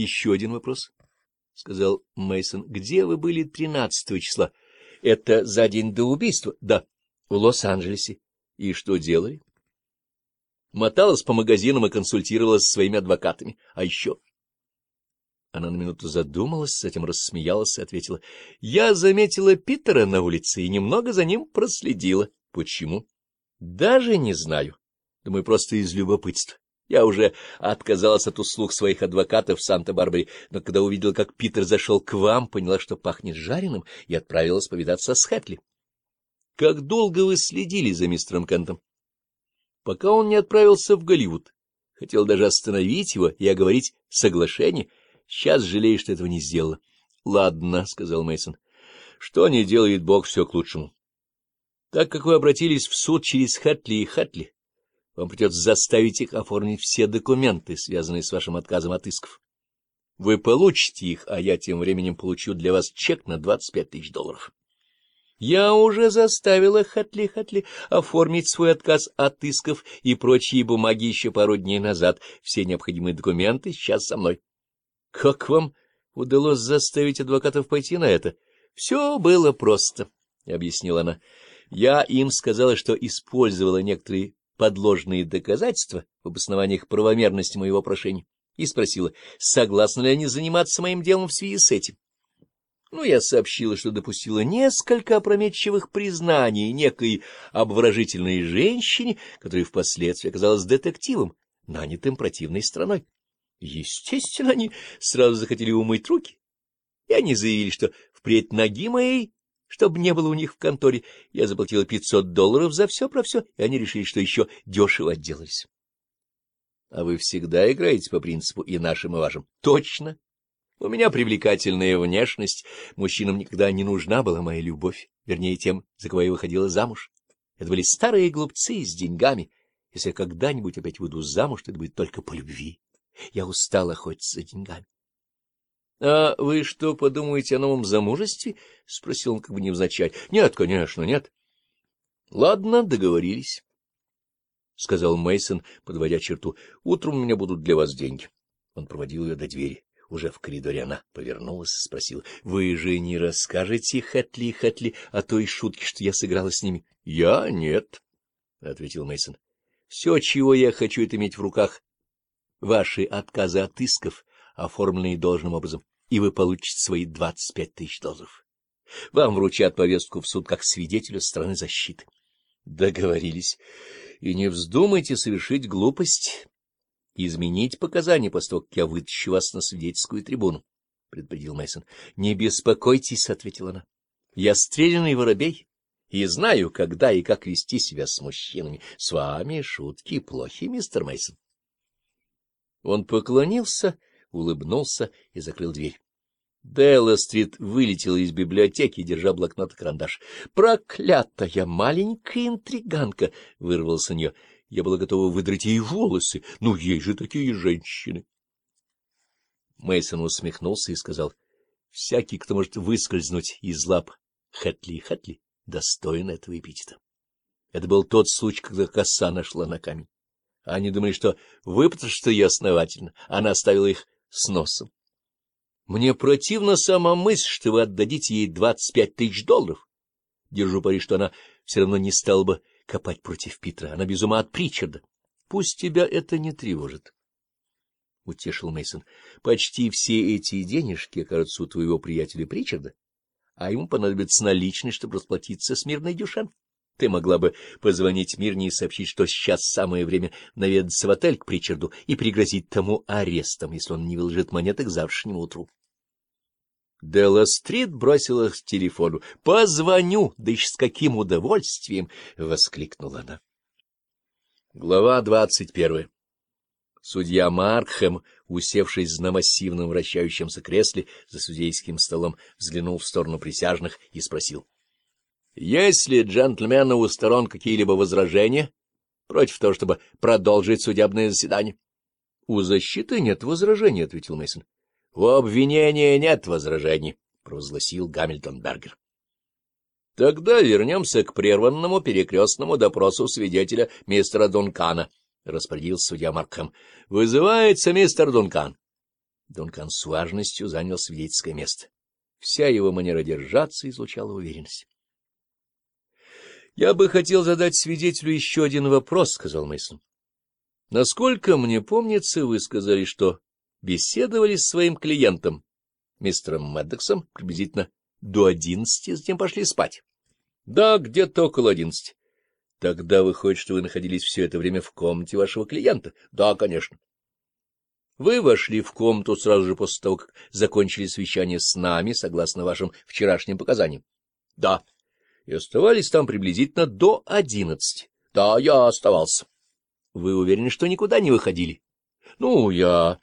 — Еще один вопрос, — сказал Мейсон. Где вы были 13 числа? — Это за день до убийства? — Да, в Лос-Анджелесе. — И что делали? — Моталась по магазинам и консультировалась со своими адвокатами. А еще... Она на минуту задумалась, затем рассмеялась и ответила. — Я заметила Питера на улице и немного за ним проследила. — Почему? — Даже не знаю. Думаю, просто из любопытства. Я уже отказалась от услуг своих адвокатов в Санта-Барбаре, но когда увидела, как Питер зашел к вам, поняла, что пахнет жареным, и отправилась повидаться с Хэтли. — Как долго вы следили за мистером Кентом? — Пока он не отправился в Голливуд. Хотел даже остановить его и оговорить соглашение. Сейчас жалею, что этого не сделала. — Ладно, — сказал мейсон Что не делает Бог, все к лучшему. — Так как вы обратились в суд через Хэтли и Хэтли вам придется заставить их оформить все документы, связанные с вашим отказом от исков. Вы получите их, а я тем временем получу для вас чек на 25 тысяч долларов. Я уже заставила Хатли-Хатли оформить свой отказ от исков и прочие бумаги еще пару дней назад. Все необходимые документы сейчас со мной. Как вам удалось заставить адвокатов пойти на это? Все было просто, — объяснила она. Я им сказала, что использовала некоторые подложные доказательства в обоснованиях правомерности моего прошения и спросила, согласны ли они заниматься моим делом в связи с этим. Ну, я сообщила, что допустила несколько опрометчивых признаний некой обворожительной женщине, которая впоследствии оказалась детективом, нанятым противной страной. Естественно, они сразу захотели умыть руки, и они заявили, что впредь ноги моей чтобы не было у них в конторе. Я заплатила 500 долларов за все про все, и они решили, что еще дешево отделались. — А вы всегда играете по принципу и нашим, и вашим? — Точно. У меня привлекательная внешность. Мужчинам никогда не нужна была моя любовь, вернее, тем, за кого я выходила замуж. Это были старые глупцы с деньгами. Если я когда-нибудь опять выйду замуж, то это будет только по любви. Я устала охотиться за деньгами. — А вы что, подумаете о новом замужестве? — спросил он как бы невзначай. — Нет, конечно, нет. — Ладно, договорились, — сказал мейсон подводя черту. — Утром у меня будут для вас деньги. Он проводил ее до двери. Уже в коридоре она повернулась и спросила. — Вы же не расскажете, Хэтли Хэтли, о той шутке, что я сыграла с ними? — Я нет, — ответил мейсон Все, чего я хочу, это иметь в руках ваши отказы от исков, оформленные должным образом и вы получите свои 25 тысяч долларов. Вам вручат повестку в суд как свидетелю страны защиты. Договорились. И не вздумайте совершить глупость изменить показания после того, как я вытащу вас на свидетельскую трибуну, — предупредил Мейсон. Не беспокойтесь, — ответила она. — Я стрелянный воробей и знаю, когда и как вести себя с мужчинами. С вами шутки плохи, мистер Мейсон. Он поклонился, улыбнулся и закрыл дверь. Делластрит вылетела из библиотеки, держа блокнот и карандаш. «Проклятая маленькая интриганка!» — вырвался у нее. Я была готова выдрать ей волосы. Ну, ей же такие женщины! Мейсон усмехнулся и сказал, — Всякий, кто может выскользнуть из лап Хэтли и Хэтли, достоин этого эпитета. Это был тот случай, когда коса нашла на камень. Они думали, что выпотрошит ее основательно. Она оставила их с носом. Мне противна сама мысль, что вы отдадите ей двадцать пять тысяч долларов. Держу пари, что она все равно не стала бы копать против Питера. Она без ума от Причарда. Пусть тебя это не тревожит. — утешил мейсон Почти все эти денежки окажутся у твоего приятеля Причарда, а ему понадобится наличность, чтобы расплатиться с мирной Дюшан. Ты могла бы позвонить Мирне и сообщить, что сейчас самое время наведаться в отель к Причарду и пригрозить тому арестом, если он не выложит монеток завтрашнему утру. Делла-стрит бросилась к телефону. «Позвоню, да еще с каким удовольствием!» — воскликнула она. Глава двадцать первая. Судья Маркхэм, усевшись на массивном вращающемся кресле за судейским столом, взглянул в сторону присяжных и спросил. — Есть ли, джентльмены, у сторон какие-либо возражения против того, чтобы продолжить судебное заседание? — У защиты нет возражений, — ответил Мейсон. — У обвинения нет возражений, — провозгласил Гамильтон Бергер. — Тогда вернемся к прерванному перекрестному допросу свидетеля мистера Дункана, — распорядился судья Маркхэм. — Вызывается мистер Дункан. Дункан с важностью занял свидетельское место. Вся его манера держаться излучала уверенность. — Я бы хотел задать свидетелю еще один вопрос, — сказал Мейсон. Насколько мне помнится, вы сказали, что беседовали с своим клиентом, мистером Мэддоксом, приблизительно до одиннадцати, затем пошли спать. Да, где-то около одиннадцати. Тогда выходит, что вы находились все это время в комнате вашего клиента. Да, конечно. Вы вошли в комнату сразу же после того, как закончили свещание с нами, согласно вашим вчерашним показаниям. Да. И оставались там приблизительно до одиннадцати. Да, я оставался. Вы уверены, что никуда не выходили? Ну, я...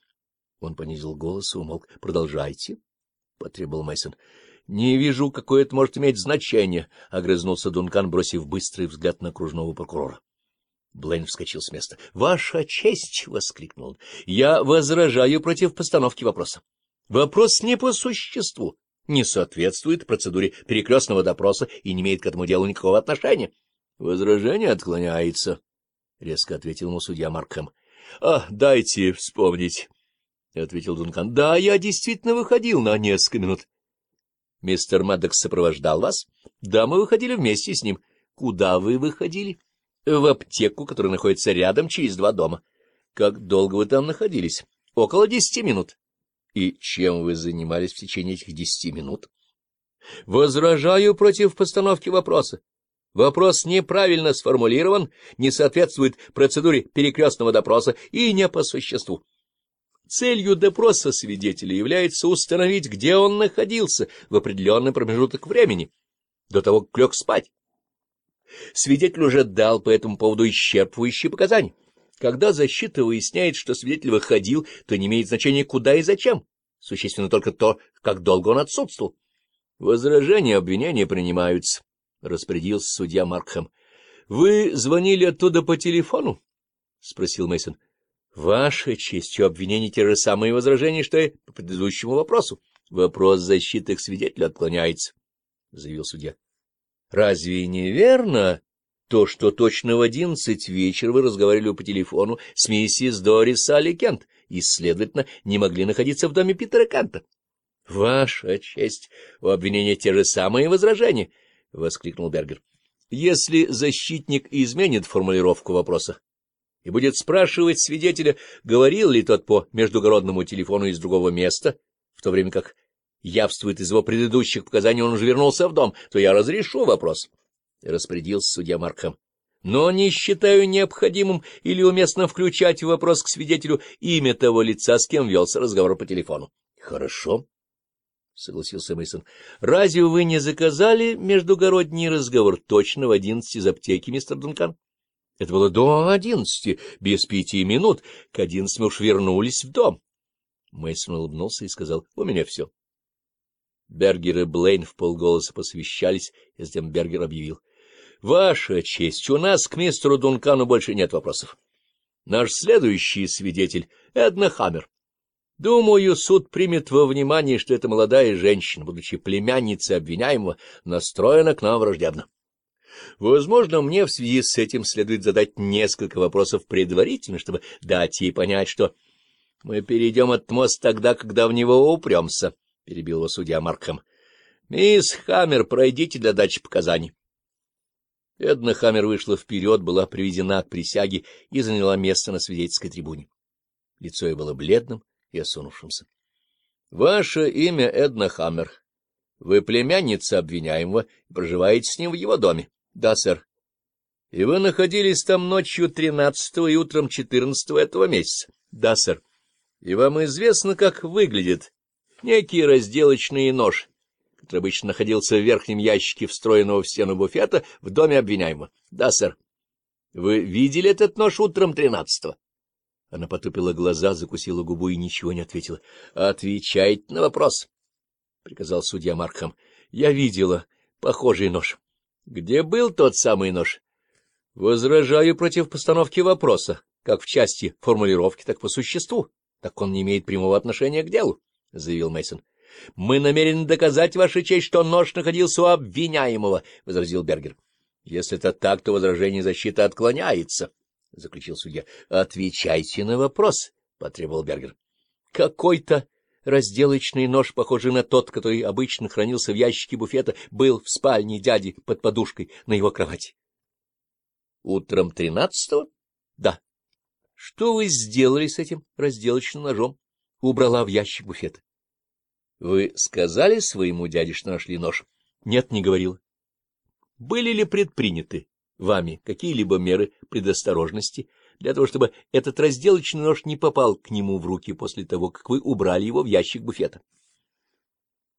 Он понизил голос и умолк. «Продолжайте», — потребовал Мейсон. Не вижу, какое это может иметь значение, — огрызнулся Дункан, бросив быстрый взгляд на кружного прокурора. Блейн вскочил с места. — Ваша честь! — воскликнул он. — Я возражаю против постановки вопроса. Вопрос не по существу, не соответствует процедуре перекрестного допроса и не имеет к этому делу никакого отношения. — Возражение отклоняется, — резко ответил ему судья Маркхэм. — А, дайте вспомнить. — ответил Дункан. — Да, я действительно выходил на несколько минут. — Мистер Мэддокс сопровождал вас? — Да, мы выходили вместе с ним. — Куда вы выходили? — В аптеку, которая находится рядом, через два дома. — Как долго вы там находились? — Около десяти минут. — И чем вы занимались в течение этих десяти минут? — Возражаю против постановки вопроса. Вопрос неправильно сформулирован, не соответствует процедуре перекрестного допроса и не по существу. Целью допроса свидетеля является установить, где он находился в определенный промежуток времени, до того, как лег спать. Свидетель уже дал по этому поводу исчерпывающие показания. Когда защита выясняет, что свидетель выходил, то не имеет значения куда и зачем. Существенно только то, как долго он отсутствовал. Возражения обвинения принимаются, — распорядился судья Маркхэм. — Вы звонили оттуда по телефону? — спросил Мейсон. Ваша честь, обвинение те же самые возражения, что и по предыдущему вопросу. Вопрос защиты к свидетелю отклоняется, — заявил судья. — Разве не верно то, что точно в одиннадцать вечера вы разговаривали по телефону с миссис Дорис Алли Кент и, следовательно, не могли находиться в доме Питера Канта? — Ваша честь, у обвинения те же самые возражения, — воскликнул Бергер. — Если защитник изменит формулировку вопроса, и будет спрашивать свидетеля, говорил ли тот по междугородному телефону из другого места, в то время как явствует из его предыдущих показаний, он уже вернулся в дом, то я разрешу вопрос, — распорядился судья Маркхэм. Но не считаю необходимым или уместно включать в вопрос к свидетелю имя того лица, с кем велся разговор по телефону. — Хорошо, — согласился Мейсон. Разве вы не заказали междугородний разговор точно в одиннадцать из аптеки, мистер Дункан? Это было до одиннадцати, без пяти минут. К одиннадцати мы уж вернулись в дом. Мейсон улыбнулся и сказал, — У меня все. Бергер и Блейн в полголоса посвящались, и затем Бергер объявил. — Ваша честь, у нас к мистеру Дункану больше нет вопросов. Наш следующий свидетель — Эдна Хаммер. Думаю, суд примет во внимание, что эта молодая женщина, будучи племянницей обвиняемого, настроена к нам враждебно. — Возможно, мне в связи с этим следует задать несколько вопросов предварительно, чтобы дать ей понять, что мы перейдем от мост тогда, когда в него упремся, — перебил его судья Маркхэм. — Мисс Хаммер, пройдите для дачи показаний. Эдна Хаммер вышла вперед, была приведена к присяге и заняла место на свидетельской трибуне. Лицо ее было бледным и осунувшимся. — Ваше имя Эдна Хаммер. Вы племянница обвиняемого и проживаете с ним в его доме. Да, сэр. И вы находились там ночью 13 и утром 14 этого месяца? Да, сэр. И вам известно, как выглядит некий разделочный нож, который обычно находился в верхнем ящике встроенного в стену буфета в доме обвиняемого? Да, сэр. Вы видели этот нож утром тринадцатого? Она потупила глаза, закусила губу и ничего не ответила. — Отвечайте на вопрос, — приказал судья Маркхам. — Я видела похожий нож. Где был тот самый нож? Возражаю против постановки вопроса, как в части формулировки, так по существу. Так он не имеет прямого отношения к делу, — заявил Мейсон. Мы намерены доказать, Ваша честь, что нож находился у обвиняемого, — возразил Бергер. — Если это так, то возражение защиты отклоняется, — заключил судья. — Отвечайте на вопрос, — потребовал Бергер. — Какой-то разделочный нож, похожий на тот, который обычно хранился в ящике буфета, был в спальне дяди под подушкой на его кровати. — Утром тринадцатого? — Да. — Что вы сделали с этим разделочным ножом? — Убрала в ящик буфета. — Вы сказали своему дяде, что нашли нож? — Нет, не говорил. — Были ли предприняты вами какие-либо меры предосторожности? — для того, чтобы этот разделочный нож не попал к нему в руки после того, как вы убрали его в ящик буфета.